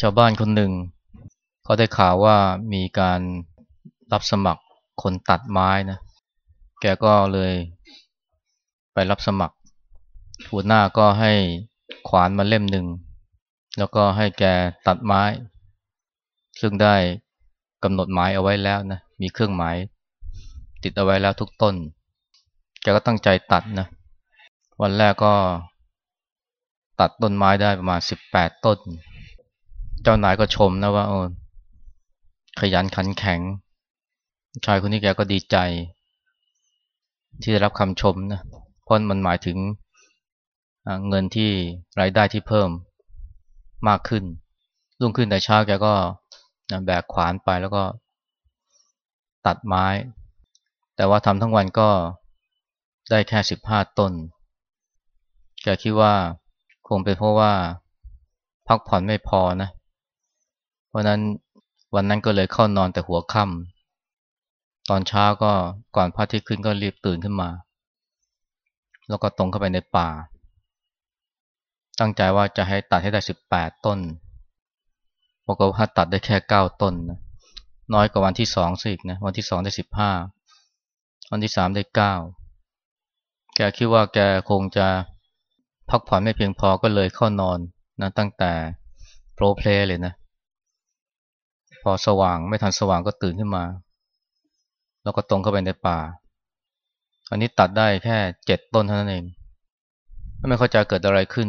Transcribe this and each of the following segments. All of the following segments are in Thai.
ชาวบ้านคนหนึ่ง เขาได้ข่าวว่ามีการรับสมัครคนตัดไม้นะ แกก็เลยไปรับสมัครหัวหน้าก็ให้ขวานมาเล่มหนึ่ง แล้วก็ให้แกตัดไม้ ซึ่งได้กำหนดหมายเอาไว้แล้วนะ มีเครื่องหมาย ติดเอาไว้แล้วทุกต้น แกก็ตั้งใจตัดนะ วันแรกก็ตัดต้นไม้ได้ประมาณสิบแปดต้น เจ้านายก็ชมนะว่าโอ้ขยันขันแข็ง ชายคนนี้แกก็ดีใจ ที่ได้รับคำชมนะเพราะมันหมายถึงเงินที่รายได้ที่เพิ่มมากขึ้น รุ่งขึ้นแต่เช้าแกก็แบกขวานไปแล้วก็ตัดไม้ แต่ว่าทำทั้งวันก็ได้แค่สิบห้าต้น แกคิดว่าคงเป็นเพราะว่าพักผ่อนไม่พอนะเราะนั้นวันนั้นก็เลยเข้านอนแต่หัวค่ำตอนเช้าก็ก่อนพระอาทิตย์ขึ้นก็รีบตื่นขึ้นมา แล้วก็ตรงเข้าไปในป่า ตั้งใจว่าจะให้ตัดให้ได้สิบแปดต้นปรากฏว่าตัดได้แค่เก้าต้นนะน้อยกว่าวันที่สองสิกนะวันที่สองได้สิบห้าวันที่สามได้เก้าแกคิดว่าแกคงจะพักผ่อนไม่เพียงพอก็เลยเข้านอนนะตั้งแต่โปรเพลเลยนะ พอสว่างไม่ทันสว่างก็ตื่นขึ้นมา แล้วก็ตรงเข้าไปในป่า อันนี้ตัดได้แค่เจ็ดต้นเท่านั้นเอง ไม่เข้าใจเกิดอะไรขึ้น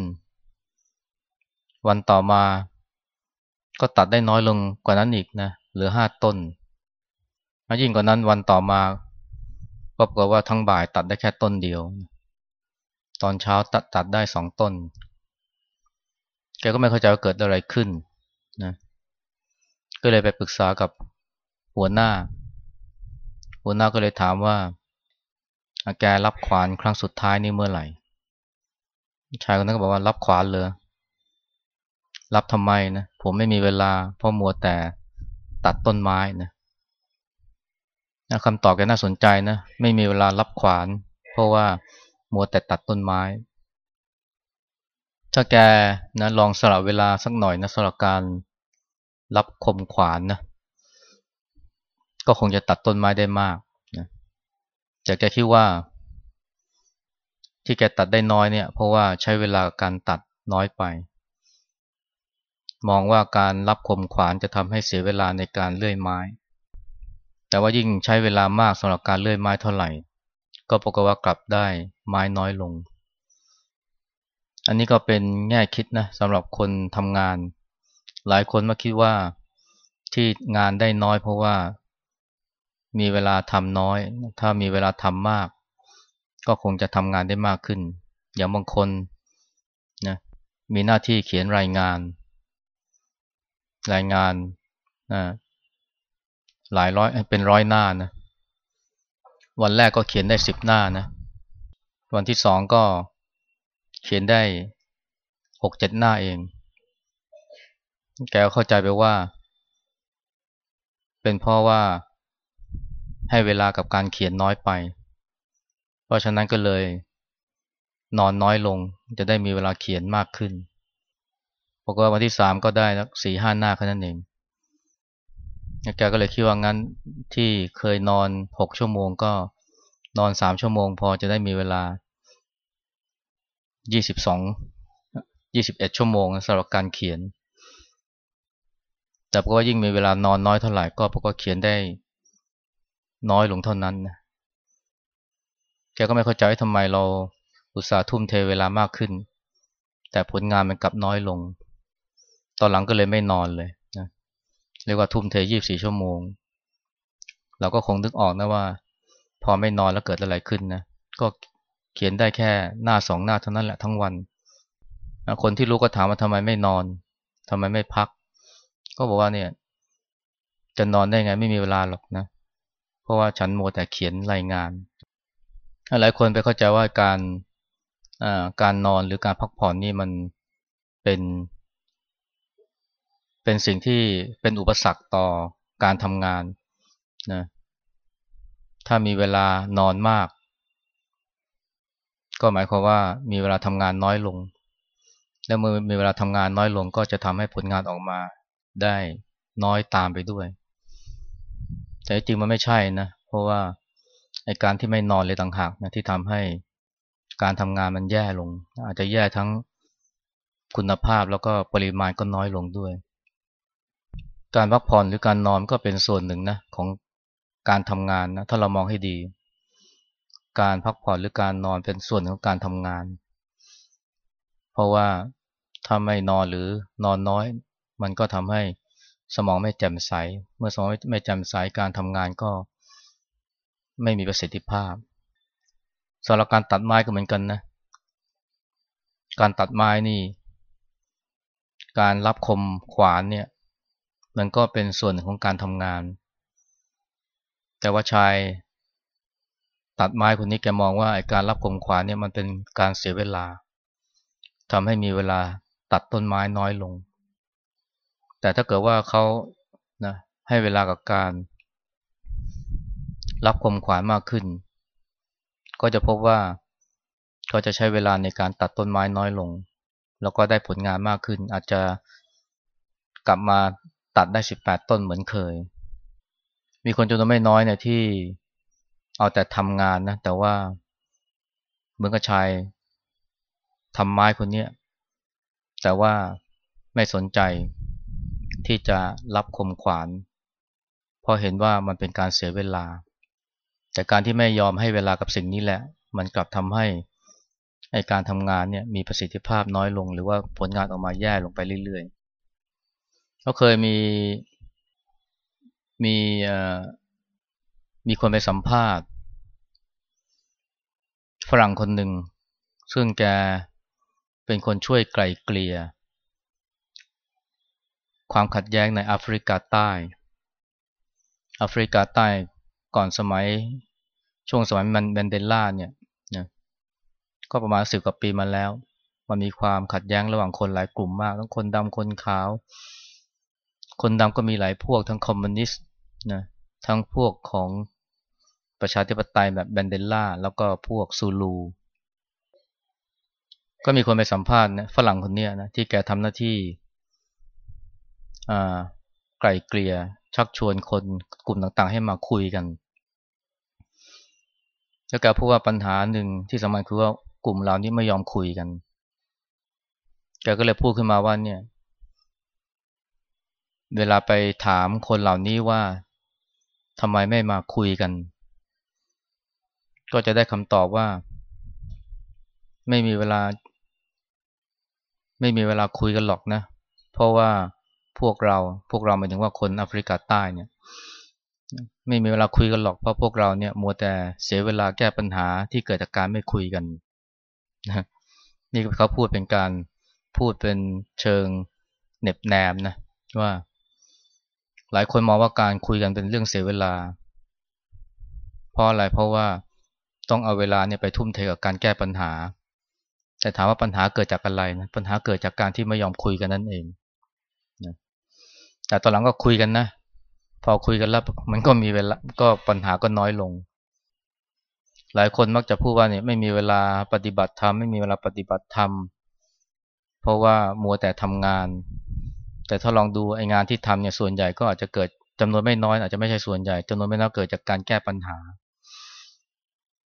วันต่อมา ก็ตัดได้น้อยลงกว่านั้นอีกนะเหลือห้าต้นยิ่งกว่านั้นวันต่อมาก็ปรากฏว่าทั้งบ่ายตัดได้แค่ต้นเดียว ตอนเช้าตัดตัดได้สองต้น แกก็ไม่เข้าใจว่าเกิดอะไรขึ้นนะ ก็เลยไปปรึกษากับหัวหน้า หัวหน้าก็เลยถามว่าแกรับขวานครั้งสุดท้ายนี่เมื่อไหร่ ชายคนนั้นก็บอกว่ารับขวานเลยรับทำไมนะ ผมไม่มีเวลาเพราะมัวแต่ตัดต้นไม้นะคำตอบแกน่าสนใจนะ ไม่มีเวลารับขวาน เพราะว่ามัวแต่ตัดต้นไม้ ถ้าแกนะลองสละเวลาสักหน่อยนะสำหรับการ รับคมขวานนะก็คงจะตัดต้นไม้ได้มากนะแต่แกคิดว่า ที่แกตัดได้น้อยเนี่ย เพราะว่าใช้เวลาการตัดน้อยไป มองว่าการรับคมขวานจะทำให้เสียเวลาในการเลื่อยไม้ แต่ว่ายิ่งใช้เวลามากสำหรับการเลื่อยไม้เท่าไหร่ ก็ปรากฏว่ากลับได้ไม้น้อยลง อันนี้ก็เป็นแง่คิดนะสำหรับคนทำงาน หลายคนมาคิดว่าที่งานได้น้อยเพราะว่ามีเวลาทำน้อย ถ้ามีเวลาทำมาก ก็คงจะทำงานได้มากขึ้น อย่างบางคนนะมีหน้าที่เขียนรายงาน รายงานนะหลายร้อยเป็นร้อยหน้านะวันแรกก็เขียนได้สิบหน้านะวันที่สองก็เขียนได้หกเจ็ดหน้าเอง แกเข้าใจไปว่า เป็นเพราะว่าให้เวลากับการเขียนน้อยไป เพราะฉะนั้นก็เลย นอนน้อยลงจะได้มีเวลาเขียนมากขึ้นบอกว่าวันที่สามก็ได้สี่ห้าหน้าแค่นั้นเองแกก็เลยคิดว่างั้นที่เคยนอนหกชั่วโมงก็นอนสามชั่วโมง พอจะได้มีเวลายี่สิบสองยี่สิบเอ็ดชั่วโมงสำหรับการเขียน แต่ก็ว่ายิ่งมีเวลานอนน้อยเท่าไหร่ก็ปรากฏเขียนได้น้อยลงเท่านั้นนะแกก็ไม่เข้าใจทำไมเราอุตส่าห์ทุ่มเทเวลามากขึ้น แต่ผลงานมันกลับน้อยลง ตอนหลังก็เลยไม่นอนเลยเรียกว่าทุ่มเทยี่สี่ชั่วโมง เราก็คงนึกออกนะว่า พอไม่นอนแล้วเกิดอะไรขึ้นนะก็เขียนได้แค่หน้าสองหน้าเท่านั้นแหละทั้งวัน คนที่รู้ก็ถามว่าทำไมไม่นอนทำไมไม่พัก ก็บอกว่าเนี่ยจะนอนได้ไงไม่มีเวลาหรอกนะ เพราะว่าฉันโมแต่เขียนรายงาน หลายคนไปเข้าใจว่าการการนอนหรือการพักผ่อนนี่มันเป็น เป็นสิ่งที่เป็นอุปสรรคต่อการทำงานนะถ้ามีเวลานอนมาก ก็หมายความว่ามีเวลาทำงานน้อยลง แล้วเมื่อมีเวลาทำงานน้อยลงก็จะทำให้ผลงานออกมา ได้น้อยตามไปด้วย แต่จริงมันไม่ใช่นะ เพราะว่าไอการที่ไม่นอนเลยต่างหากนะที่ทำให้การทำงานมันแย่ลง อาจจะแย่ทั้งคุณภาพแล้วก็ปริมาณก็น้อยลงด้วย การพักผ่อนหรือการนอนก็เป็นส่วนหนึ่งนะของการทำงานนะถ้าเรามองให้ดี การพักผ่อนหรือการนอนเป็นส่วนของการทำงาน เพราะว่าถ้าไม่นอนหรือนอนน้อย มันก็ทำให้สมองไม่แจ่มใส เมื่อสมองไม่แจ่มใสการทำงานก็ไม่มีประสิทธิภาพสำหรับการตัดไม้ก็เหมือนกันนะ การตัดไม้นี่ การรับคมขวานเนี่ย มันก็เป็นส่วนของการทำงาน แต่ว่าชาย ตัดไม้คนนี้แกมองว่าการรับคมขวานเนี่ยมันเป็นการเสียเวลาทำให้มีเวลาตัดต้นไม้น้อยลง แต่ถ้าเกิดว่าเขานะให้เวลากับการ รับคมขวานมากขึ้น ก็จะพบว่าเขาจะใช้เวลาในการตัดต้นไม้น้อยลง แล้วก็ได้ผลงานมากขึ้น อาจจะกลับมาตัดได้ 18 ต้นเหมือนเคย มีคนจำนวนไม่น้อยเนี่ยที่เอาแต่ทำงานนะ แต่ว่าเหมือนกับชายทำไม้คนนี้แต่ว่าไม่สนใจ ที่จะรับคมขวานเพราะเห็นว่ามันเป็นการเสียเวลา แต่การที่ไม่ยอมให้เวลากับสิ่งนี้แหละ มันกลับทำให้ไอการทำงานเนี่ยมีประสิทธิภาพน้อยลง หรือว่าผลงานออกมาแย่ลงไปเรื่อยๆก็เคยมีมีมีคนไปสัมภาษณ์ ฝรั่งคนหนึ่ง ซึ่งแกเป็นคนช่วยไกลเกลี่ย ความขัดแย้งในแอฟริกาใต้แอฟริกาใต้ก่อนสมัยช่วงสมัยมันแมนเดล่าเนี่ยนะก็ประมาณสิบกว่าปีมาแล้ว มันมีความขัดแย้งระหว่างคนหลายกลุ่มมากทั้งคนดำคนขาว คนดำก็มีหลายพวกทั้งคอมมิวนิสต์นะทั้งพวกของประชาธิปไตยแบบแบนเดลล่าแล้วก็พวกซูลู ก็มีคนไปสัมภาษณ์นะฝรั่งคนนี้นะที่แกทำหน้าที่ ไกลเกลี่ยชักชวนคนกลุ่มต่างๆ ให้มาคุยกันแล้วแกพูดว่าปัญหาหนึ่งที่สำคัญคือว่ากลุ่มเรานี้ไม่ยอมคุยกัน แกก็เลยพูดขึ้นมาว่าเนี่ย เวลาไปถามคนเหล่านี้ว่าทำไมไม่มาคุยกัน ก็จะได้คำตอบว่า ไม่มีเวลา ไม่มีเวลาคุยกันหรอกนะ เพราะว่า พวกเรา พวกเราหมายถึงว่าคนแอฟริกาใต้เนี่ย ไม่มีเวลาคุยกันหรอกเพราะพวกเราเนี่ยมัวแต่เสียเวลาแก้ปัญหาที่เกิดจากการไม่คุยกันนะนี่เขาพูดเป็นการพูดเป็นเชิงเน็บแนมนะว่า หลายคนมองว่าการคุยกันเป็นเรื่องเสียเวลา เพราะอะไรเพราะว่าต้องเอาเวลาเนี่ยไปทุ่มเทกับการแก้ปัญหา แต่ถามว่าปัญหาเกิดจากอะไรนะปัญหาเกิดจากการที่ไม่ยอมคุยกันนั่นเอง แต่ตอนหลังก็คุยกันนะ พอคุยกันแล้วมันก็มีเวลาก็ปัญหาก็น้อยลง หลายคนมักจะพูดว่าเนี่ยไม่มีเวลาปฏิบัติธรรมไม่มีเวลาปฏิบัติธรรมเพราะว่ามัวแต่ทำงาน แต่ถ้าลองดูไอ้งานที่ทำเนี่ยส่วนใหญ่ก็อาจจะเกิดจำนวนไม่น้อย อาจจะไม่ใช่ส่วนใหญ่จำนวนไม่น้อยเกิดจากการแก้ปัญหา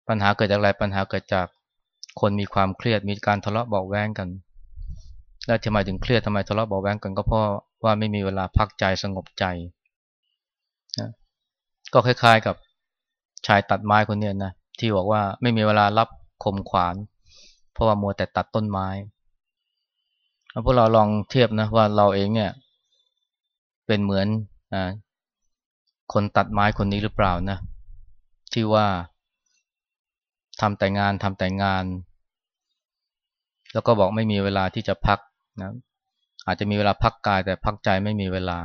ปัญหาเกิดจากอะไรปัญหาเกิดจากคนมีความเครียดมีการทะเลาะเบาแวงกัน และทำไมถึงเครียดทำไมทะเลาะเบาแวงกันก็เพราะ ว่าไม่มีเวลาพักใจสงบใจก็คล้ายๆกับชายตัดไม้คนนี้นะที่บอกว่าไม่มีเวลารับคมขวาน เพราะว่ามัวแต่ตัดต้นไม้พวกเราลองเทียบนะว่าเราเองเนี่ย เป็นเหมือนอคนตัดไม้คนนี้หรือเปล่านะ ที่ว่าทำแต่งานทำแต่งาน แล้วก็บอกไม่มีเวลาที่จะพักนะ อาจจะมีเวลาพักกายแต่พักใจไม่มีเวลา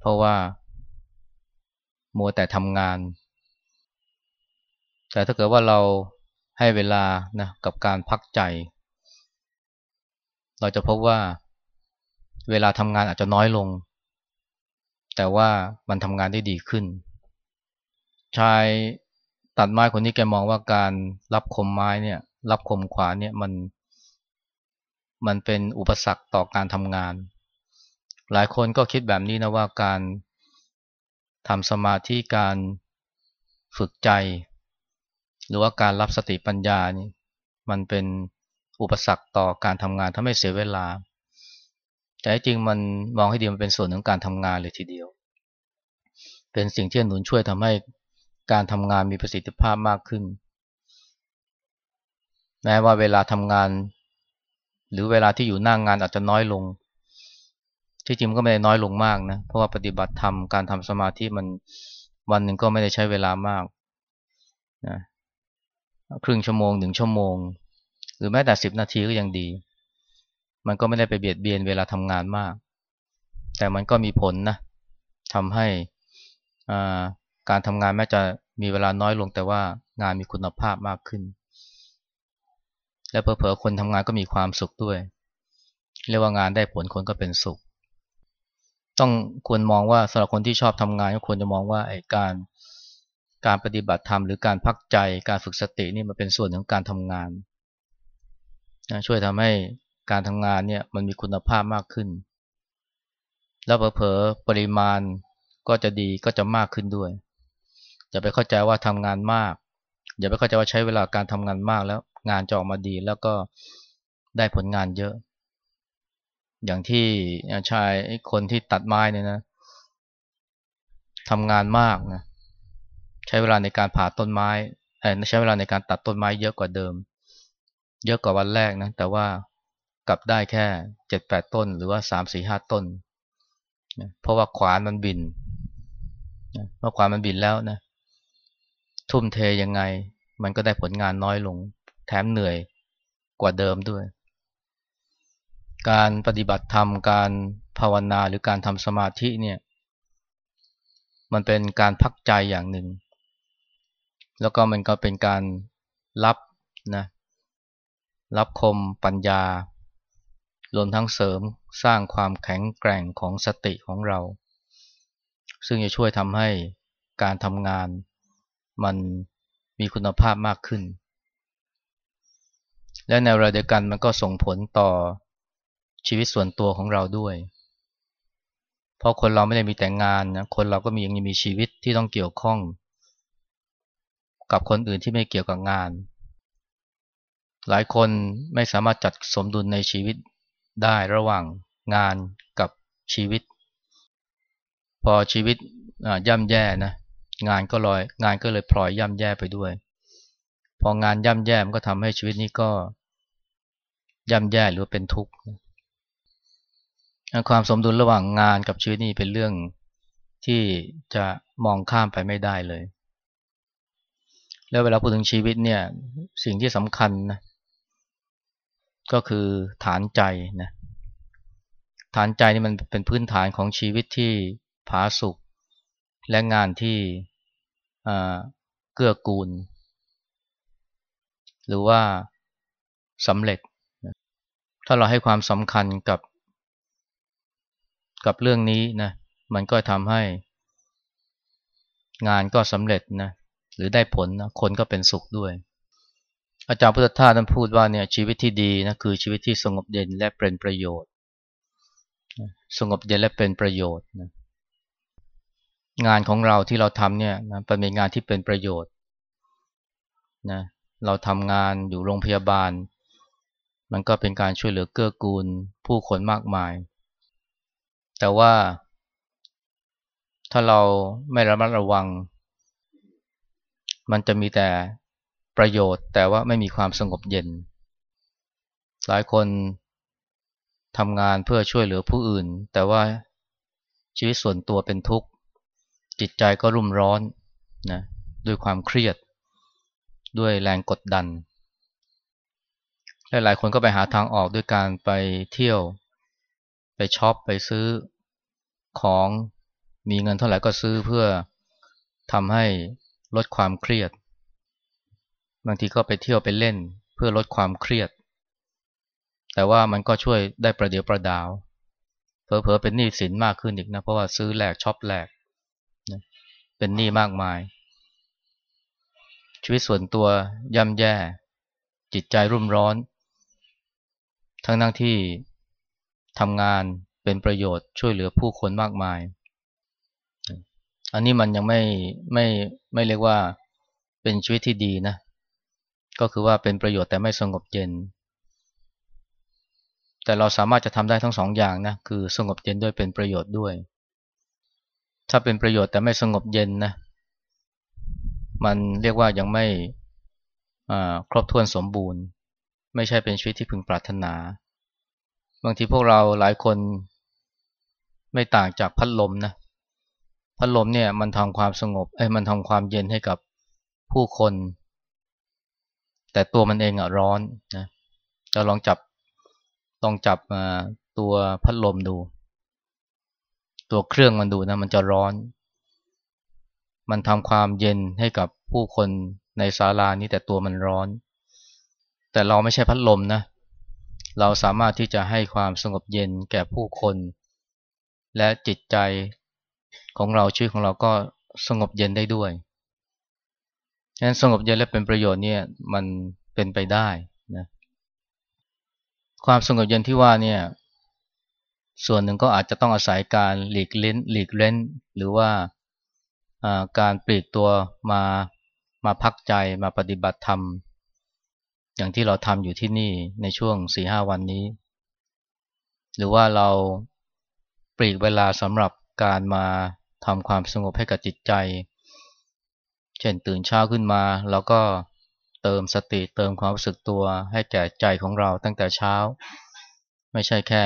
เพราะว่า มัวแต่ทำงาน แต่ถ้าเกิดว่าเราให้เวลานะกับการพักใจ เราจะพบว่าเวลาทำงานอาจจะน้อยลง แต่ว่ามันทำงานได้ดีขึ้น ชายตัดไม้คนนี้แกมองว่าการรับคมไม้เนี่ย รับคมขวาเนี่ยมัน มันเป็นอุปสรรคต่อการทำงาน หลายคนก็คิดแบบนี้นะว่าการทำสมาธิการฝึกใจ หรือว่าการรับสติปัญญานี่มันเป็นอุปสรรคต่อการทำงานทำให้เสียเวลา แต่จริงมันมองให้ดีมันเป็นส่วนของการทำงานเลยทีเดียว เป็นสิ่งที่หนุนช่วยทำให้การทำงานมีประสิทธิภาพมากขึ้นแม้ว่าเวลาทำงาน หรือเวลาที่อยู่หน้างงานอาจจะน้อยลง ที่จริงก็ไม่ได้น้อยลงมากนะ เพราะว่าปฏิบัติธรรมการทำสมาธิมันวันหนึ่งก็ไม่ได้ใช้เวลามากนะครึ่งชั่วโมงหนึ่งชั่วโมง หรือแม้แต่สิบนาทีก็ยังดี มันก็ไม่ได้ไปเบียดเบียนเวลาทำงานมาก แต่มันก็มีผลนะทำให้การทำงานแม้จะมีเวลาน้อยลงแต่ว่างานมีคุณภาพมากขึ้น และเพอๆคนทำงานก็มีความสุขด้วย เรียกว่างานได้ผลคนก็เป็นสุข ต้องควรมองว่าสำหรับคนที่ชอบทำงานก็ควรจะมองว่าไอ้การการปฏิบัติธรรมหรือการพักใจการฝึกสตินี่มันเป็นส่วนของการทำงานนะช่วยทำให้การทำงานเนี่ยมันมีคุณภาพมากขึ้น แล้วเผลอปริมาณก็จะดีก็จะมากขึ้นด้วยอย่าไปเข้าใจว่าทำงานมาก อย่าไปเข้าใจว่าใช้เวลาการทำงานมากแล้วงานจะออกมาดีแล้วก็ได้ผลงานเยอะ อย่างที่ชายคนที่ตัดไม้เนี่ยนะทำงานมากนะใช้เวลาในการผ่าต้นไม้ใช้เวลาในการตัดต้นไม้เยอะกว่าเดิม เยอะกว่าวันแรกนะแต่ว่ากลับได้แค่เจ็ดแปดต้น หรือว่าสามสี่ห้าต้น เพราะว่าขวานมันบินเมื่อขวานมันบินแล้วนะ ทุ่มเทยังไง มันก็ได้ผลงานน้อยลง แถมเหนื่อยกว่าเดิมด้วย การปฏิบัติธรรม การภาวนาหรือการทำสมาธิเนี่ย มันเป็นการพักใจอย่างหนึ่ง แล้วก็มันก็เป็นการรับนะรับคมปัญญารวมทั้งเสริมสร้างความแข็งแกร่งของสติของเรา ซึ่งจะช่วยทำให้การทำงาน มันมีคุณภาพมากขึ้น และในเวลาเดียวกันมันก็ส่งผลต่อชีวิตส่วนตัวของเราด้วย เพราะคนเราไม่ได้มีแต่งานนะ คนเราก็มียังมีชีวิตที่ต้องเกี่ยวข้อง กับคนอื่นที่ไม่เกี่ยวกับงาน หลายคนไม่สามารถจัดสมดุลในชีวิตได้ระหว่างงานกับชีวิต พอชีวิตย่ำแย่นะ งานก็ลอยงานก็เลยพลอยย่ำแย่ไปด้วย พองานย่ำแย่มันก็ทำให้ชีวิตนี้ก็ย่ำแย่หรือเป็นทุกข์ความสมดุลระหว่างงานกับชีวิตนี่เป็นเรื่องที่จะมองข้ามไปไม่ได้เลย แล้วเวลาพูดถึงชีวิตเนี่ยสิ่งที่สำคัญนะก็คือฐานใจนะฐานใจนี่มันเป็นพื้นฐานของชีวิตที่ผาสุกและงานที่ เกื้อกูล หรือว่าสำเร็จ ถ้าเราให้ความสำคัญกับ กับเรื่องนี้นะมันก็ทำให้ งานก็สำเร็จนะหรือได้ผลนะคนก็เป็นสุขด้วย อาจารย์พุทธทาสท่านพูดว่าเนี่ยชีวิตที่ดีนะคือชีวิตที่สงบเย็นและเป็นประโยชน์ สงบเย็นและเป็นประโยชน์นะ งานของเราที่เราทำเนี่ยนะเป็นงานที่เป็นประโยชน์นะเราทำงานอยู่โรงพยาบาล มันก็เป็นการช่วยเหลือเกื้อกูลผู้คนมากมาย แต่ว่าถ้าเราไม่ระมัดระวัง มันจะมีแต่ประโยชน์ แต่ว่าไม่มีความสงบเย็น หลายคนทำงานเพื่อช่วยเหลือผู้อื่น แต่ว่าชีวิตส่วนตัวเป็นทุกข์ จิตใจก็รุ่มร้อนนะด้วยความเครียด ด้วยแรงกดดัน หลายคนก็ไปหาทางออกด้วยการไปเที่ยว ไปช็อปไปซื้อของมีเงินเท่าไหร่ก็ซื้อเพื่อทำให้ลดความเครียด บางทีก็ไปเที่ยวไปเล่นเพื่อลดความเครียด แต่ว่ามันก็ช่วยได้ประเดียวประดาวเผลอๆเป็นหนี้สินมากขึ้นอีกนะเพราะว่าซื้อแหลกช็อปแหลก เป็นหนี้มากมาย ชีวิตส่วนตัวย่ำแย่ จิตใจรุ่มร้อน ทั้งนั่งที่ทำงานเป็นประโยชน์ช่วยเหลือผู้คนมากมาย อันนี้มันยังไม่ไม่ไม่เรียกว่าเป็นชีวิตที่ดีนะ ก็คือว่าเป็นประโยชน์แต่ไม่สงบเย็น แต่เราสามารถจะทำได้ทั้งสองอย่างนะ คือสงบเย็นด้วยเป็นประโยชน์ด้วย ถ้าเป็นประโยชน์แต่ไม่สงบเย็นนะ มันเรียกว่ายังไม่ครบถ้วนสมบูรณ์ ไม่ใช่เป็นชีวิตที่พึงปรารถนา บางทีพวกเราหลายคนไม่ต่างจากพัดลมนะพัดลมเนี่ยมันทำความสงบเอ้ยมันทำความเย็นให้กับผู้คน แต่ตัวมันเองอะร้อนนะจะลองจับลองจับตัวพัดลมดู ตัวเครื่องมันดูนะมันจะร้อน มันทำความเย็นให้กับผู้คนในศาลานี้แต่ตัวมันร้อน แต่เราไม่ใช่พัดลมนะ เราสามารถที่จะให้ความสงบเย็นแก่ผู้คน และจิตใจของเราชีวิตของเราก็สงบเย็นได้ด้วยฉะนั้นสงบเย็นและเป็นประโยชน์เนี่ยมันเป็นไปได้นะความสงบเย็นที่ว่าเนี่ย ส่วนหนึ่งก็อาจจะต้องอาศัยการหลีกเล้นหลีกเล้นหรือว่าการปลีกตัวมามาพักใจมาปฏิบัติธรรม อย่างที่เราทำอยู่ที่นี่ในช่วงสี่ห้าวันนี้ หรือว่าเราปลีกเวลาสำหรับการมาทำความสงบให้กับจิตใจ เช่นตื่นเช้าขึ้นมา แล้วก็เติมสติเติมความรู้สึกตัวให้แก่ใจของเราตั้งแต่เช้า ไม่ใช่แค่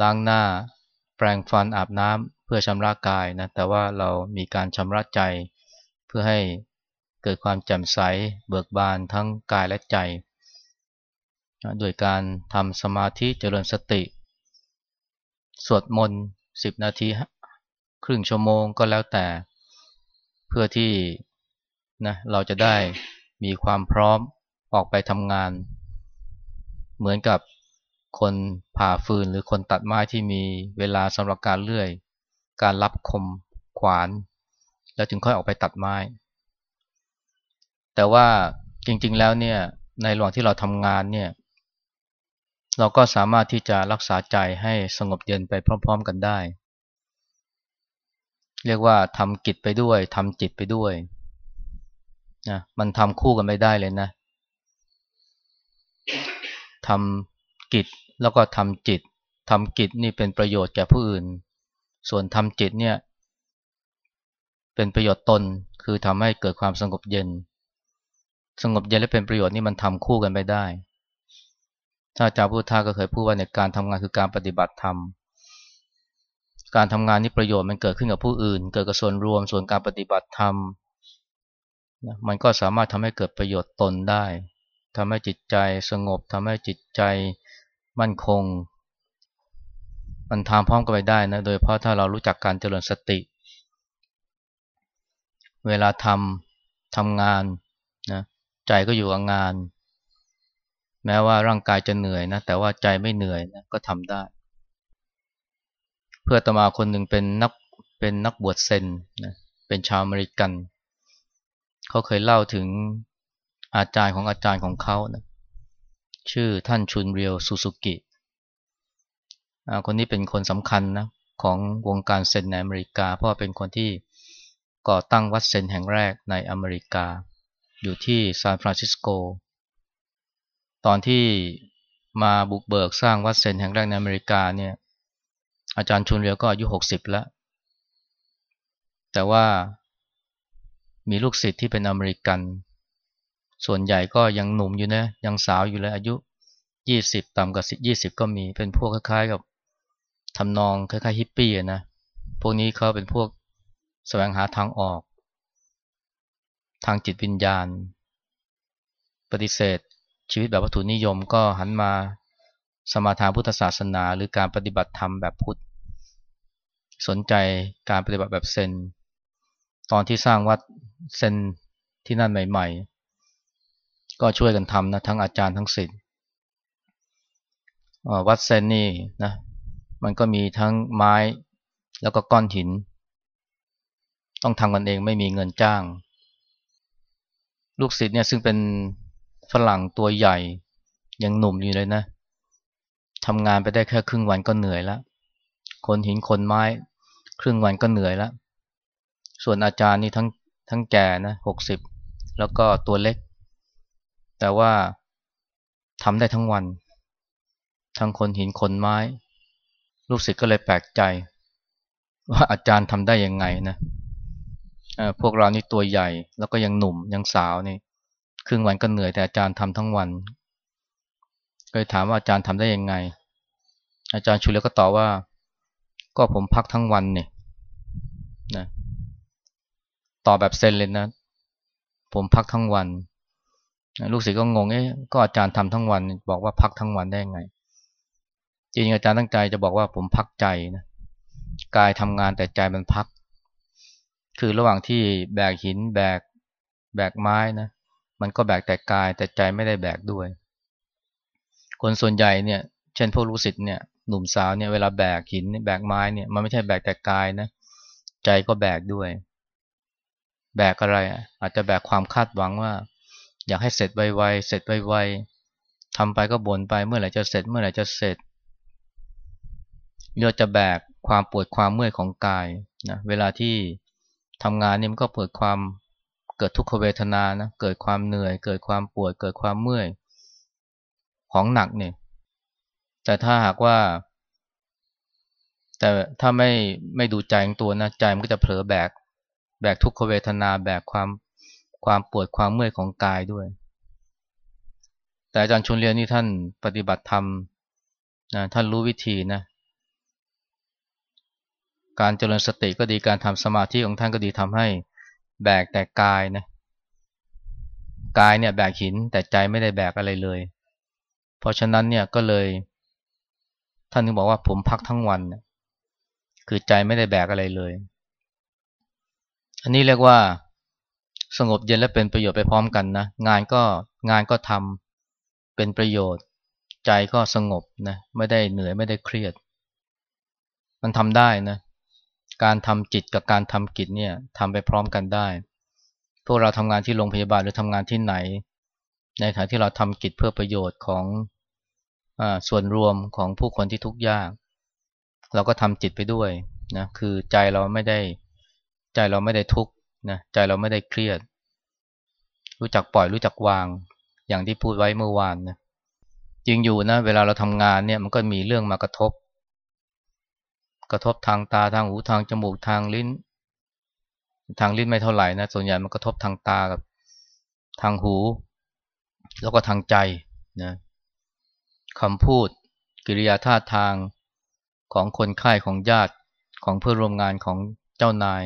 ล้างหน้า แปรงฟันอาบน้ำเพื่อชำระกายนะแต่ว่าเรามีการชำระใจ เพื่อให้เกิดความแจ่มใสเบิกบานทั้งกายและใจโดยการทำสมาธิเจริญสติ สวดมนต์สินาที ครึ่งชั่วโมงก็แล้วแต่ เพื่อที่นะเราจะได้มีความพร้อมออกไปทำงาน เหมือนกับ คนผ่าฟืนหรือคนตัดไม้ที่มีเวลาสำหรับการเลื่อย การรับคมขวาน แล้วจึงค่อยออกไปตัดไม้ แต่ว่าจริงๆแล้วเนี่ยในระหว่างที่เราทำงานเนี่ยเราก็สามารถที่จะรักษาใจให้สงบเย็นไปพร้อม ๆกันได้ เรียกว่าทำกิจไปด้วยทำจิตไปด้วยนะมันทำคู่กันไม่ได้เลยนะทำ กิจแล้วก็ทำจิตทำกิจนี่เป็นประโยชน์แก่ผู้อื่น ส่วนทำจิตเนี่ยเป็นประโยชน์ตนคือทำให้เกิดความสงบเย็น สงบเย็นและเป็นประโยชน์นี่มันทำคู่กันไม่ได้ ถ้าอาจารย์พุทธาก็เคยพูดว่าในการทำงานคือการปฏิบัติธรรมการทำงานนี่ประโยชน์มันเกิดขึ้นกับผู้อื่น เกิดกับส่วนรวมส่วนการปฏิบัติธรรมมันก็สามารถทำให้เกิดประโยชน์ตนได้ทำให้จิตใจสงบทำให้จิตใจ มั่นคง มันทำพร้อมกันไปได้นะ โดยเพราะถ้าเรารู้จักการเจริญสติ เวลาทำทำงานนะใจก็อยู่กับงาน แม้ว่าร่างกายจะเหนื่อยนะ แต่ว่าใจไม่เหนื่อยนะก็ทำได้ เพื่อตมาคนหนึ่งเป็นนักเป็นนักบวชเซนนะเป็นชาวอเมริกัน เขาเคยเล่าถึงอาจารย์ของอาจารย์ของเขานะ ชื่อท่านชุนเรียวซูซูกิคนนี้เป็นคนสำคัญนะของวงการเซนในอเมริกา เพราะเป็นคนที่ก่อตั้งวัดเซนแห่งแรกในอเมริกา อยู่ที่ซานฟรานซิสโก ตอนที่มาบุกเบิกสร้างวัดเซนแห่งแรกในอเมริกาเนี่ยอาจารย์ชุนเรียวก็อายุหกสิบแล้ว แต่ว่ามีลูกศิษย์ที่เป็นอเมริกัน ส่วนใหญ่ก็ยังหนุ่มอยู่นะ ยังสาวอยู่เลยอายุยี่สิบต่ำกว่ายี่สิบก็มีเป็นพวกคล้ายๆกับทำนองคล้ายๆฮิปปี้นะพวกนี้เขาเป็นพวกแสวงหาทางออก ทางจิตวิญญาณ ปฏิเสธ ชีวิตแบบวัตถุนิยมก็หันมาสมาทานพุทธศาสนา หรือการปฏิบัติธรรมแบบพุทธ สนใจการปฏิบัติแบบเซนตอนที่สร้างวัดเซนที่นั่นใหม่ ๆ ก็ช่วยกันทำนะทั้งอาจารย์ทั้งศิษย์วัดเซนนี่นะมันก็มีทั้งไม้แล้วก็ก้อนหิน ต้องทำกันเองไม่มีเงินจ้าง ลูกศิษย์เนี่ยซึ่งเป็นฝรั่งตัวใหญ่ยังหนุ่มอยู่เลยนะทำงานไปได้แค่ครึ่งวันก็เหนื่อยแล้วคนหินคนไม้ ครึ่งวันก็เหนื่อยแล้วส่วนอาจารย์นี่ทั้งทั้งแก่นะหกสิบแล้วก็ตัวเล็ก แต่ว่าทำได้ทั้งวัน ทั้งคนหินคนไม้ ลูกศิษย์ก็เลยแปลกใจ ว่าอาจารย์ทำได้ยังไงนะพวกเรานี่ตัวใหญ่ แล้วก็ยังหนุ่มยังสาวนี่ครึ่งวันก็เหนื่อยแต่อาจารย์ทำทั้งวันก็เลยถามว่าอาจารย์ทำได้ยังไง อาจารย์ชูเลียก็ตอบว่า ก็ผมพักทั้งวันเนี่ยนะตอบแบบเซนเลยนะ ผมพักทั้งวัน ลูกศิษย์ก็งงเอ๊ะก็อาจารย์ทำทั้งวัน บอกว่าพักทั้งวันได้ไง จริงอาจารย์ตั้งใจจะบอกว่าผมพักใจนะกายทำงานแต่ใจมันพัก คือระหว่างที่แบกหิน แบกแบกไม้นะมันก็แบกแต่กายแต่ใจไม่ได้แบกด้วย คนส่วนใหญ่เนี่ย เช่นพวกลูกศิษย์เนี่ยหนุ่มสาวเนี่ยเวลาแบกหินแบกไม้เนี่ยมันไม่ใช่แบกแต่กายนะใจก็แบกด้วย แบกอะไรอาจจะแบกความคาดหวังว่า อยากให้เสร็จไวๆเสร็จไวๆทำไปก็บ่นไปเมื่อไหร่จะเสร็จเมื่อไหร่จะเสร็จเรือจะแบกความปวดความเมื่อยของกายนะเวลาที่ทำงานนี่มันก็เกิดความเกิดทุกขเวทนานะเกิดความเหนื่อย เกิดความปวดเกิดความเมื่อย ของหนักเนี่ยแต่ถ้าหากว่า แต่ถ้าไม่ไม่ดูใจของตัวนะใจมันก็จะเผลอแบก แบกทุกขเวทนาแบกความ ความปวดความเมื่อยของกายด้วย แต่อาจารย์ชนเรียนนี่ท่านปฏิบัติธรรมนะท่านรู้วิธีนะ การเจริญสติก็ดีการทำสมาธิของท่านก็ดีทำให้แบกแต่กายนะกายเนี่ยแบกหินแต่ใจไม่ได้แบกอะไรเลย เพราะฉะนั้นเนี่ยก็เลย ท่านถึงบอกว่าผมพักทั้งวันคือใจไม่ได้แบกอะไรเลย อันนี้เรียกว่า สงบเย็นและเป็นประโยชน์ไปพร้อมกันนะงานก็งานก็ทำเป็นประโยชน์ ใจก็สงบนะไม่ได้เหนื่อยไม่ได้เครียด มันทำได้นะการทำจิตกับการทำกิจเนี่ยทำไปพร้อมกันได้ พวกเราทำงานที่โรงพยาบาลหรือทำงานที่ไหน ในฐานที่เราทำกิจเพื่อประโยชน์ของส่วนรวมของผู้คนที่ทุกข์ยาก เราก็ทำจิตไปด้วยนะคือใจเราไม่ได้ใจเราไม่ได้ทุกข์ นะใจเราไม่ได้เครียด รู้จักปล่อยรู้จักวาง อย่างที่พูดไว้เมื่อวานนะจริงอยู่นะ เวลาเราทำงานเนี่ยมันก็มีเรื่องมากระทบ กระทบทางตาทางหูทางจมูกทางลิ้น ทางลิ้นไม่เท่าไหร่นะส่วนใหญ่มันกระทบทางตากับทางหู แล้วก็ทางใจนะคำพูดกิริยาท่าทางของคนไข้ของญาติของเพื่อนร่วมงานของเจ้านาย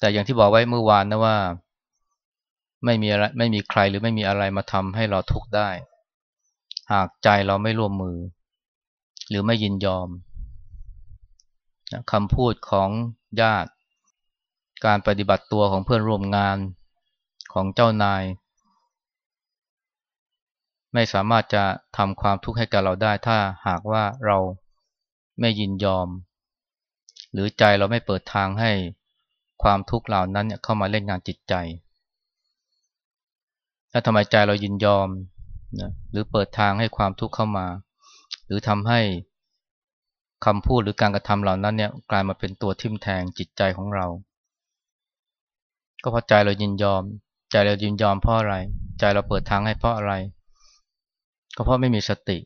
แต่อย่างที่บอกไว้เมื่อวานนะว่า ไม่มีอะไรไม่มีใครหรือไม่มีอะไรมาทำให้เราทุกข์ได้ หากใจเราไม่ร่วมมือ หรือไม่ยินยอมคำพูดของญาติ การปฏิบัติตัวของเพื่อนร่วมงานของเจ้านาย ไม่สามารถจะทำความทุกข์ให้กับเราได้ ถ้าหากว่าเราไม่ยินยอม หรือใจเราไม่เปิดทางให้ ความทุกข์เหล่านั้นเนี่ยเข้ามาเล่นงานจิตใจ ถ้าทำไมใจเรายินยอมนะหรือเปิดทางให้ความทุกข์เข้ามา หรือทำให้คำพูดหรือการกระทำเหล่านั้นเนี่ยกลายมาเป็นตัวทิ่มแทงจิตใจของเรา ก็เพราะใจเรายินยอม ใจเรายินยอมเพราะอะไร ใจเราเปิดทางให้เพราะอะไร ก็เพราะไม่มีสติ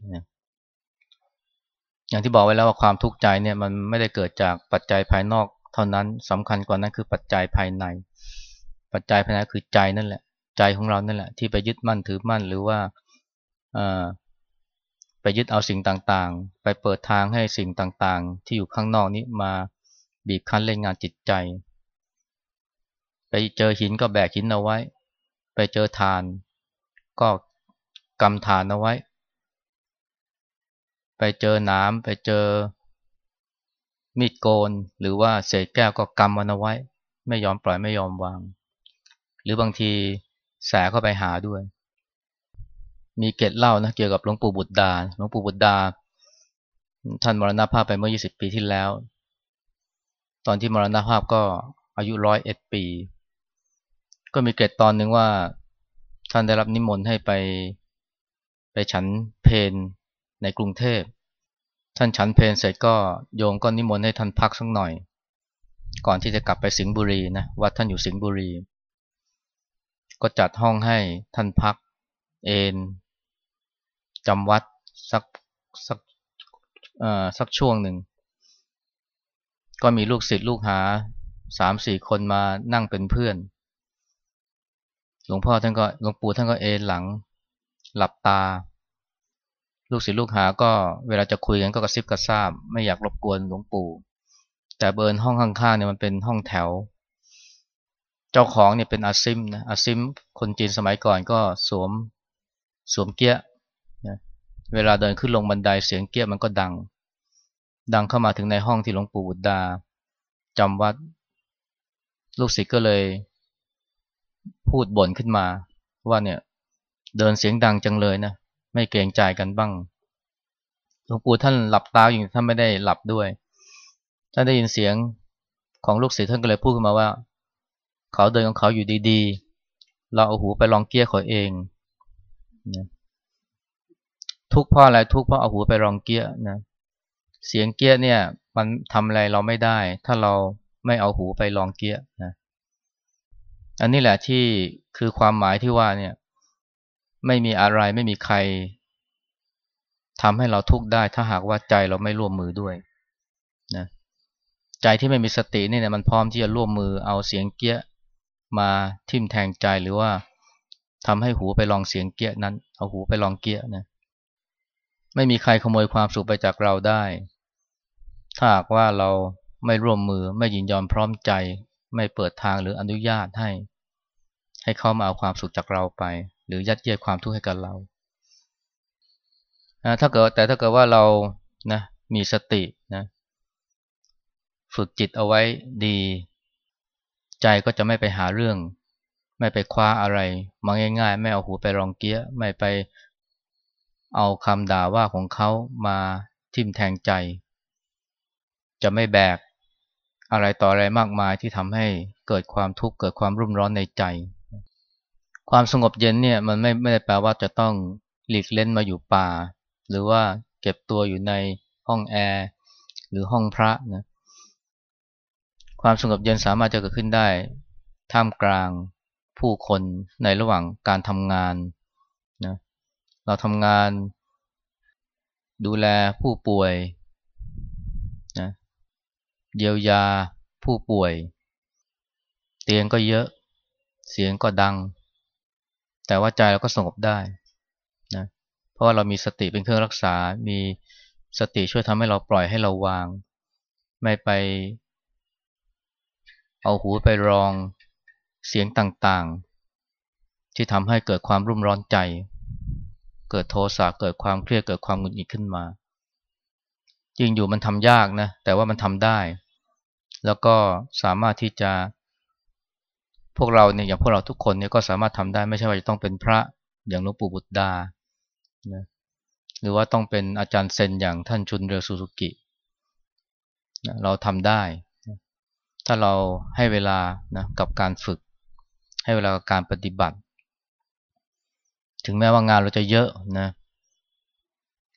อย่างที่บอกไว้แล้วว่าความทุกข์ใจเนี่ยมันไม่ได้เกิดจากปัจจัยภายนอก เท่านั้นสำคัญกว่านั้นคือปัจจัยภายใน ปัจจัยภายในคือใจนั่นแหละ ใจของเรานั่นแหละ ที่ไปยึดมั่นถือมั่นหรือว่าไปยึดเอาสิ่งต่างๆ ไปเปิดทางให้สิ่งต่างๆ ที่อยู่ข้างนอกนี้มาบีบคั้นเล่นงานจิตใจ ไปเจอหินก็แบกหินเอาไว้ ไปเจอทาน ก็กำฐานเอาไว้ ไปเจอน้ำไปเจอ มีดโกนหรือว่าเศษแก้วก็กำมันเอาไว้ ไม่ยอมปล่อยไม่ยอมวาง หรือบางทีแสเข้าไปหาด้วย มีเกตเล่านะเกี่ยวกับหลวงปู่บุตรดาหลวงปู่บุตรดา ท่านมรณภาพไปเมื่อ 20 ปีที่แล้ว ตอนที่มรณภาพก็อายุร้อยเอ็ดปี ก็มีเกตตอนหนึ่งว่าท่านได้รับนิมนต์ให้ไปไปฉันเพนในกรุงเทพ ท่านฉันเพลเสร็จก็โยมก็นิมนต์ให้ท่านพักสักหน่อย ก่อนที่จะกลับไปสิงห์บุรีนะวัดท่านอยู่สิงห์บุรี ก็จัดห้องให้ท่านพักเอนจำวัดสักสักสักช่วงหนึ่ง ก็มีลูกศิษย์ลูกหาสามสี่คนมานั่งเป็นเพื่อน หลวงพ่อท่านก็หลวงปู่ท่านก็เอนหลัง หลับตา ลูกศิษย์ลูกหาก็เวลาจะคุยกันก็กระซิบกระซาบ ไม่อยากรบกวนหลวงปู่ แต่เบิร์นห้องข้างๆเนี่ยมันเป็นห้องแถว เจ้าของเนี่ยเป็นอาซิมนะอาซิมคนจีนสมัยก่อนก็สวมสวมเกี้ยนะเวลาเดินขึ้นลงบันไดเสียงเกี้ยมันก็ดัง ดังเข้ามาถึงในห้องที่หลวงปู่บุตรดาจำวัด ลูกศิษย์ก็เลย พูดบ่นขึ้นมาว่าเนี่ยเดินเสียงดังจังเลยนะ ไม่เกรงใจกันบ้างหลวงปู่ท่านหลับตาอยู่ท่านไม่ได้หลับด้วยท่านได้ยินเสียงของลูกศิษย์ท่านก็เลยพูดขึ้นมาว่า เขาเดินของเขาอยู่ดีๆ เราเอาหูไปลองเกี้ยเขาเองนะทุกเพราะอะไรทุกเพราะเอาหูไปลองเกี้ยนะเสียงเกี้ยเนี่ย มันทำอะไรเราไม่ได้ ถ้าเราไม่เอาหูไปลองเกี้ยนะอันนี้แหละที่คือความหมายที่ว่าเนี่ย ไม่มีอะไรไม่มีใครทำให้เราทุกข์ได้ ถ้าหากว่าใจเราไม่ร่วมมือด้วยนะใจที่ไม่มีสตินี่เนี่ยมันพร้อมที่จะร่วมมือเอาเสียงเกี้ยมาทิ่มแทงใจหรือว่าทำให้หูไปลองเสียงเกี้ยนั้น เอาหูไปลองเกี้ยนะไม่มีใครขโมยความสุขไปจากเราได้ ถ้าหากว่าเราไม่ร่วมมือไม่ยินยอมพร้อมใจ ไม่เปิดทางหรืออนุญาตให้ ให้เขามาเอาความสุขจากเราไป หรือยัดเยียดความทุกข์ให้กับเราถ้าเกิดแต่ถ้าเกิดว่าเรานะมีสตินะฝึกจิตเอาไว้ดี ใจก็จะไม่ไปหาเรื่อง ไม่ไปคว้าอะไรมาง่าย ๆ ไม่เอาหูไปรองเกี้ย ไม่ไปเอาคำด่าว่าของเขามาทิ่มแทงใจ จะไม่แบกอะไรต่ออะไรมากมายที่ทำให้เกิดความทุกข์เกิดความรุ่มร้อนในใจ ความสงบเย็นเนี่ยมันไม่ไม่ได้แปลว่าจะต้องหลีกเล่นมาอยู่ป่า หรือว่าเก็บตัวอยู่ในห้องแอร์หรือห้องพระนะความสงบเย็นสามารถจะเกิดขึ้นได้ ท่ามกลางผู้คนในระหว่างการทำงานนะเราทำงานดูแลผู้ป่วยนะเยียวยาผู้ป่วย เตียงก็เยอะ เสียงก็ดัง แต่ว่าใจเราก็สงบได้นะเพราะว่าเรามีสติเป็นเครื่องรักษา มีสติช่วยทำให้เราปล่อยให้เราวาง ไม่ไป เอาหูไปรองเสียงต่างๆ ที่ทำให้เกิดความรุ่มร้อนใจ เกิดโทสะเกิดความเครียดเกิดความหงุดหงิดขึ้นมาจริงอยู่มันทำยากนะแต่ว่ามันทำได้ แล้วก็สามารถที่จะ พวกเราเนี่ยอย่างพวกเราทุกคนเนี่ยก็สามารถทำได้ไม่ใช่ว่าจะต้องเป็นพระอย่างหลวงปู่บุตรดานะหรือว่าต้องเป็นอาจารย์เซนอย่างท่านชุนเรือสุสุกินะเราทำได้นะถ้าเราให้เวลานะกับการฝึก ให้เวลากับการปฏิบัติ ถึงแม้ว่างานเราจะเยอะนะ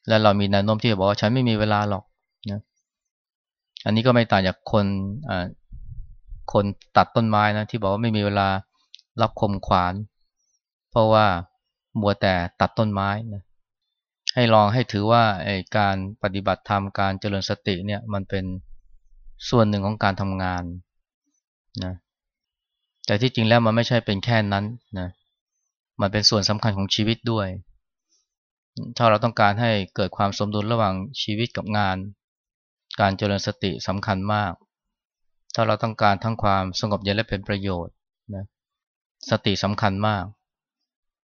และเรามีแนวโน้มที่จะบอกว่าฉันไม่มีเวลาหรอกนะอันนี้ก็ไม่ต่างจากคน คนตัดต้นไม้นะที่บอกว่าไม่มีเวลารับคมขวาน เพราะว่ามัวแต่ตัดต้นไม้นะให้ลองให้ถือว่าไอการปฏิบัติธรรมการเจริญสติเนี่ยมันเป็นส่วนหนึ่งของการทำงานนะแต่ที่จริงแล้วมันไม่ใช่เป็นแค่นั้นนะมันเป็นส่วนสำคัญของชีวิตด้วย ถ้าเราต้องการให้เกิดความสมดุลระหว่างชีวิตกับงาน การเจริญสติสำคัญมาก ถ้าเราต้องการทั้งความสงบเย็นและเป็นประโยชน์นะสติสำคัญมาก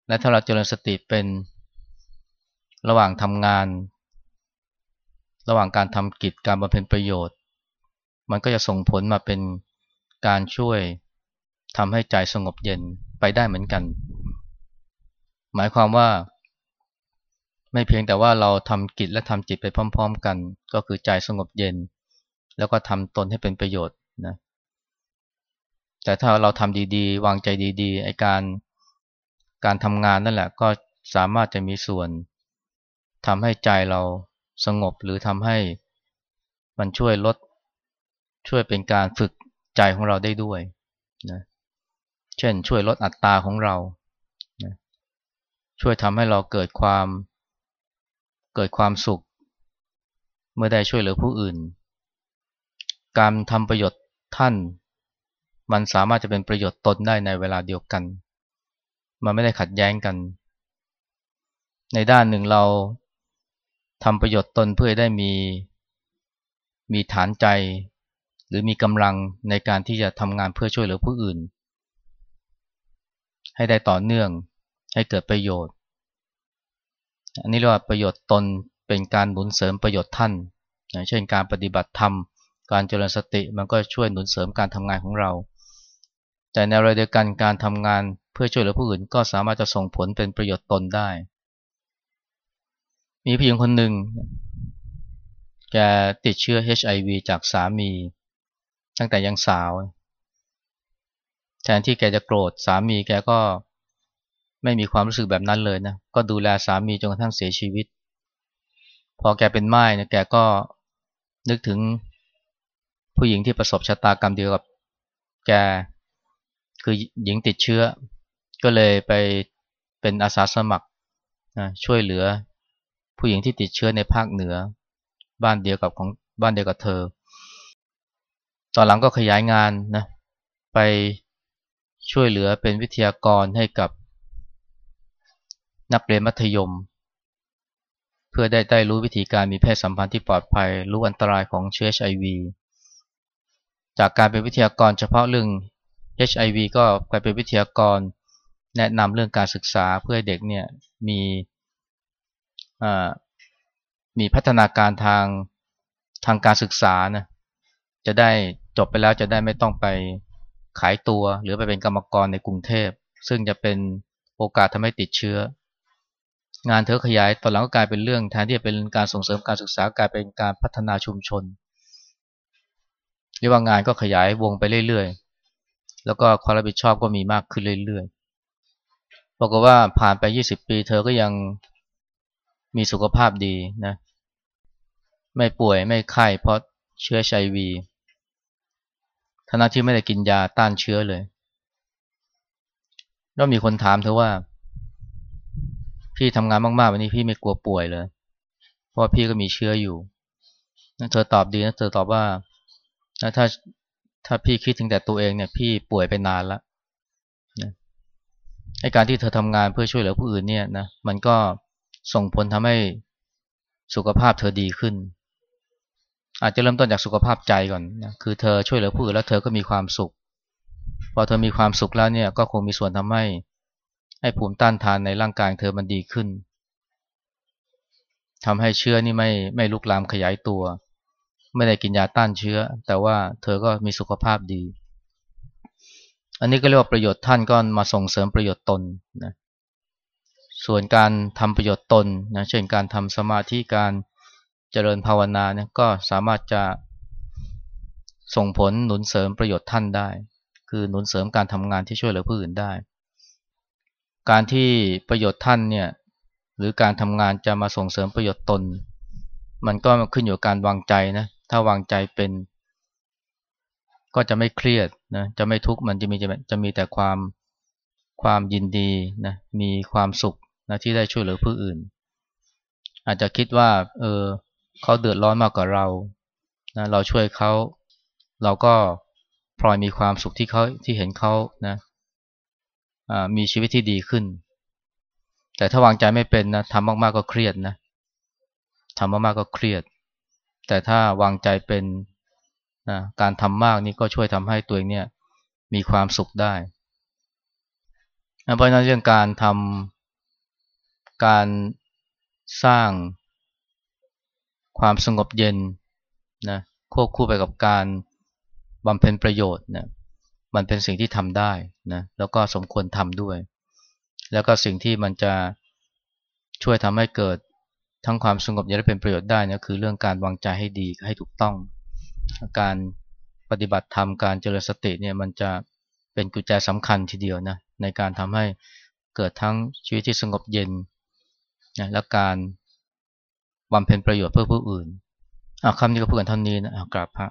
และถ้าเราเจริญสติเป็นระหว่างทำงาน ระหว่างการทำกิจการบำเพ็ญประโยชน์ มันก็จะส่งผลมาเป็นการช่วยทำให้ใจสงบเย็นไปได้เหมือนกัน หมายความว่า ไม่เพียงแต่ว่าเราทำกิจและทำจิตไปพร้อม ๆ กัน ก็คือใจสงบเย็น แล้วก็ทำตนให้เป็นประโยชน์ นะแต่ถ้าเราทำดีๆ วางใจดีๆไอการการทำงานนั่นแหละก็สามารถจะมีส่วนทำให้ใจเราสงบหรือทำให้มันช่วยลดช่วยเป็นการฝึกใจของเราได้ด้วยนะเช่นช่วยลดอัตราของเรานะช่วยทำให้เราเกิดความเกิดความสุข เมื่อได้ช่วยเหลือผู้อื่น การทำประโยชน์ ท่าน มันสามารถจะเป็นประโยชน์ตนได้ในเวลาเดียวกัน มันไม่ได้ขัดแย้งกัน ในด้านหนึ่งเราทำประโยชน์ตนเพื่อได้มีมีฐานใจ หรือมีกำลังในการที่จะทำงานเพื่อช่วยเหลือผู้อื่น ให้ได้ต่อเนื่องให้เกิดประโยชน์ อันนี้เรียกว่าประโยชน์ตนเป็นการหนุนเสริมประโยชน์ท่านเช่นการปฏิบัติธรรม การเจริญสติมันก็ช่วยหนุนเสริมการทำงานของเรา แต่ในเวลาเดียวกันการทำงานเพื่อช่วยเหลือผู้อื่นก็สามารถจะส่งผลเป็นประโยชน์ตนได้ มีผู้หญิงคนหนึ่งแกติดเชื้อ HIV จากสามี ตั้งแต่ยังสาว แทนที่แกจะโกรธสามีแกก็ไม่มีความรู้สึกแบบนั้นเลยนะก็ดูแลสามีจนกระทั่งเสียชีวิต พอแกเป็นไม้นะแกก็นึกถึง ผู้หญิงที่ประสบชะตากรรมเดียวกับแกคือหญิงติดเชื้อ ก็เลยไปเป็นอาสาสมัครนะช่วยเหลือ ผู้หญิงที่ติดเชื้อในภาคเหนือ บ้านเดียวกับของบ้านเดียวกับเธอ ตอนหลังก็ขยายงานนะไปช่วยเหลือเป็นวิทยากรให้กับนักเรียนมัธยม เพื่อได้ได้รู้วิธีการมีเพศสัมพันธ์ที่ปลอดภัย รู้อันตรายของเชื้อ HIV จากการเป็นวิทยากรเฉพาะเรื่อง HIV ก็ไปเป็นวิทยากรแนะนำเรื่องการศึกษาเพื่อให้เด็กเนี่ยมีมีพัฒนาการทางทางการศึกษานะจะได้จบไปแล้วจะได้ไม่ต้องไปขายตัว หรือไปเป็นกรรมกรในกรุงเทพ ซึ่งจะเป็นโอกาสทำให้ติดเชื้อ งานเธอขยายตอนหลังก็กลายเป็นเรื่องแทนที่จะเป็นการส่งเสริมการศึกษากลายเป็นการพัฒนาชุมชน เรียกว่างานก็ขยายวงไปเรื่อยๆ แล้วก็ความรับผิดชอบก็มีมากขึ้นเรื่อยๆบอกว่าผ่านไป 20 ปี เธอก็ยังมีสุขภาพดีนะ ไม่ป่วยไม่ไข้เพราะเชื้อไชวีทั้งที่ไม่ได้กินยาต้านเชื้อเลย แล้วมีคนถามเธอว่า พี่ทำงานมากๆวันนี้พี่ไม่กลัวป่วยเลย เพราะพี่ก็มีเชื้ออยู่ เธอตอบดีนะ เธอตอบว่า ถ้าถ้าพี่คิดถึงแต่ตัวเองเนี่ย พี่ป่วยไปนานแล้วในการที่เธอทำงานเพื่อช่วยเหลือผู้อื่นเนี่ยนะมันก็ส่งผลทำให้สุขภาพเธอดีขึ้น อาจจะเริ่มต้นจากสุขภาพใจก่อนนะคือเธอช่วยเหลือผู้อื่นแล้วเธอก็มีความสุข พอเธอมีความสุขแล้วเนี่ยก็คงมีส่วนทำให้ให้ภูมิต้านทานในร่างกายเธอมันดีขึ้นทำให้เชื้อนี่ไม่ไม่ลุกลามขยายตัว ไม่ได้กินยาต้านเชื้อ แต่ว่าเธอก็มีสุขภาพดี อันนี้ก็เรียกว่าประโยชน์ท่านก็มาส่งเสริมประโยชน์ตนนะส่วนการทำประโยชน์ตนนะเช่นการทำสมาธิการเจริญภาวนาเนี่ยก็สามารถจะส่งผลหนุนเสริมประโยชน์ท่านได้ คือหนุนเสริมการทำงานที่ช่วยเหลือผู้อื่นได้ การที่ประโยชน์ท่านเนี่ยหรือการทำงานจะมาส่งเสริมประโยชน์ตน มันก็ขึ้นอยู่กับการวางใจนะ ถ้าวางใจเป็น ก็จะไม่เครียดนะจะไม่ทุกข์มันจะมีจะจะมีแต่ความความยินดีนะมีความสุขนะที่ได้ช่วยเหลือผู้อื่น อาจจะคิดว่า เออเขาเดือดร้อนมากกว่าเรานะเราช่วยเขา เราก็พลอยมีความสุขที่เขาที่เห็นเขานะมีชีวิตที่ดีขึ้น แต่ถ้าวางใจไม่เป็นนะทำมากๆก็เครียดนะทำมากๆก็เครียด แต่ถ้าวางใจเป็นนะการทำมากนี่ก็ช่วยทำให้ตัวเองเนี่ยมีความสุขได้เพราะนั้นเรื่องการทำการสร้างความสงบเย็นนะควบคู่ไปกับการบำเพ็ญประโยชน์นะมันเป็นสิ่งที่ทำได้นะแล้วก็สมควรทำด้วย แล้วก็สิ่งที่มันจะช่วยทำให้เกิด ทั้งความสงบจะได้เป็นประโยชน์ได้นะคือเรื่องการวางใจให้ดีให้ถูกต้อง การปฏิบัติธรรมการเจริญสติเนี่ยมันจะเป็นกุญแจสำคัญทีเดียวนะในการทำให้เกิดทั้งชีวิตที่สงบเย็นนะและการบำเพ็ญประโยชน์เพื่อผู้อื่นคำนี้ก็พูดกันเท่านี้นะกราบพระ